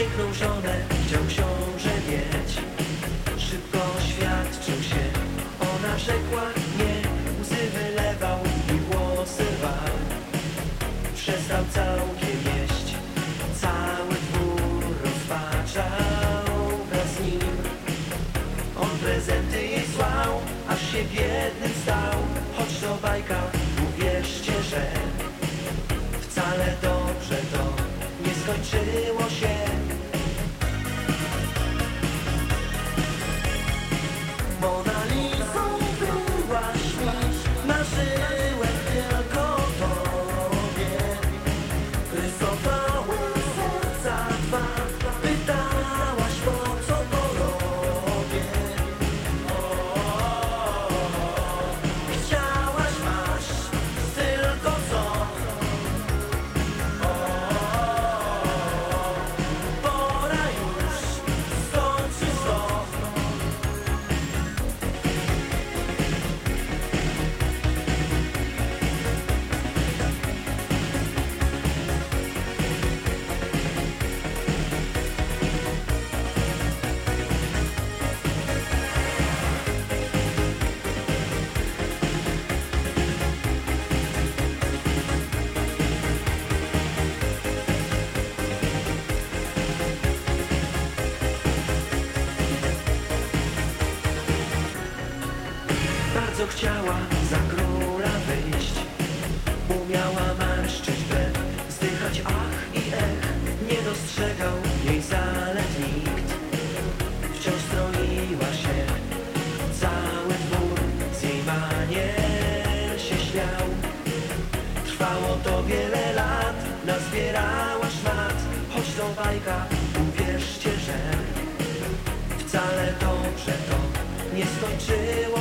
piękną żonę chciał książę mieć. Szybko oświadczył się, ona rzekła nie, łzy wylewał i włosy wał. Przestał całkiem jeść, cały dwór rozpaczał wraz z nim. On prezenty jej słał, aż się biednym stał. Chciała za króla wyjść Umiała marszczyć brew Zdychać ach i ech. Nie dostrzegał jej zalet nikt. Wciąż stroiła się Cały dwór z jej manier się śmiał. Trwało to wiele lat Nazbierała szmat. Choć to bajka Uwierzcie, że Wcale dobrze to nie skończyło